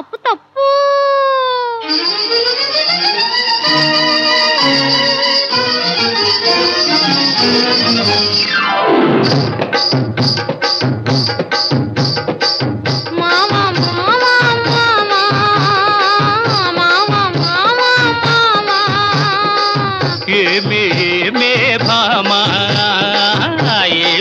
తప్పు తప్పు. మామ మామ మామ ఏమే భామా ఏ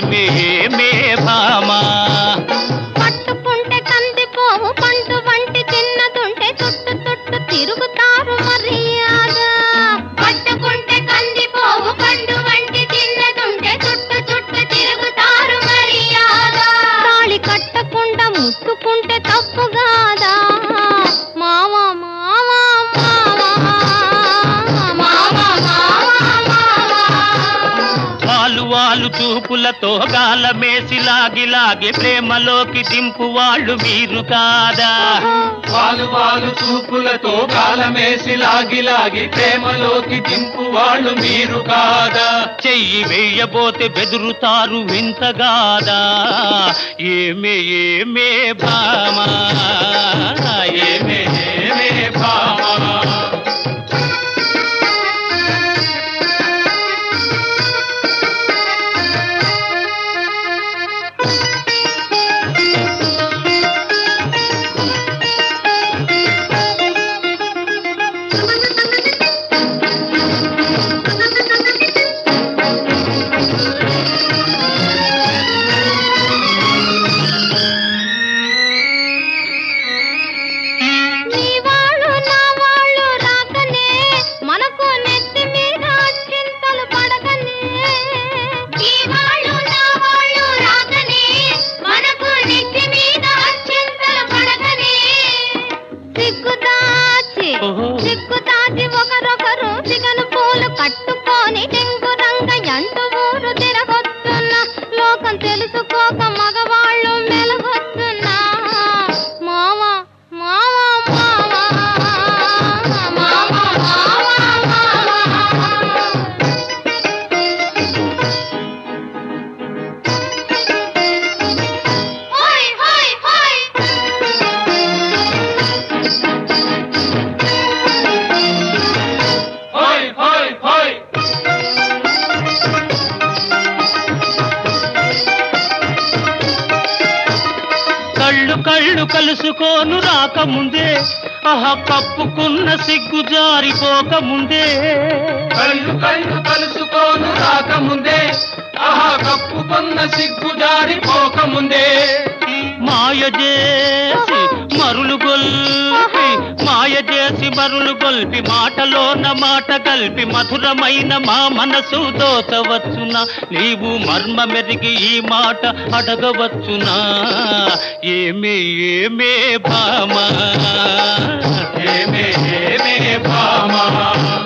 చూపులతో గాలమేసి లాగి లాగి ప్రేమలోకి దింపు వాళ్ళు మీరు కాదా? వాలు వాలు చూపులతో కాలమేసి లాగి లాగి ప్రేమలోకి దింపు వాళ్ళు మీరు కాదా? చెయ్యి వేయబోతే బెదురుతారు వింతగాదా ఏమే ఏమే భామా? ఏమే ఏమే భామా? కళ్ళు కళ్ళు కలుసుకోను రాకముందే. ఆహ కప్పుకున్న సిగ్గు జారిపోకముందే. కళ్ళు కళ్ళు కలుసుకోను రాకముందే. ఆహా కప్పుకున్న సిగ్గు జారిపోకముందే. మాయ చేసి మరులు గొల్పి మాటలోన మాట కలిపి మధురమైన మా మనసు దోచవచ్చునా? నీవు మర్మ మెరిగి ఈ మాట అడగవచ్చునా? ఏమే ఏమే భామా? ఏమే ఏమే భామా?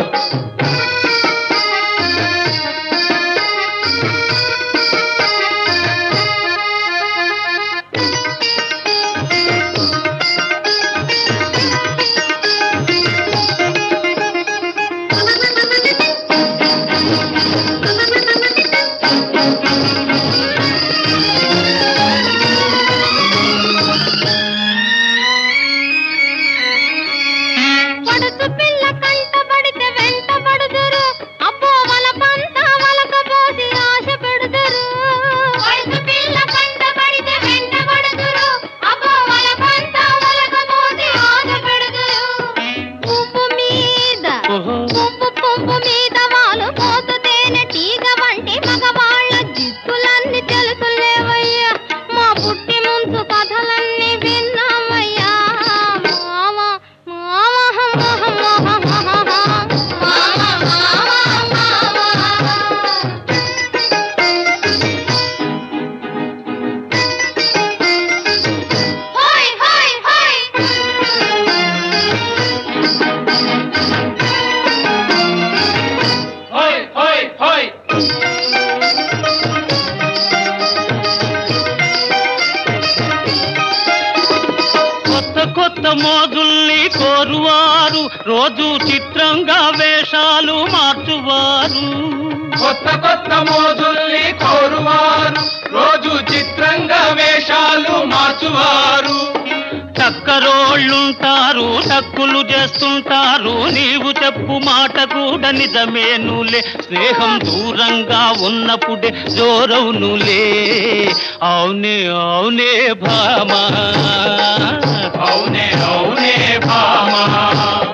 మోజుల్ని కోరువారు. రోజు చిత్రంగా వేషాలు మార్చువారు. కొత్త కొత్త మోజుల్ని కోరువారు. రోజు వాళ్ళుంటారు తక్కులు చేస్తుంటారు. నీవు చెప్పు మాట కూడా నిజమేనులే. స్నేహం దూరంగా ఉన్నప్పుడే జోరవునులే. అవునే అవునే భామా. అవునే అవునే భామా.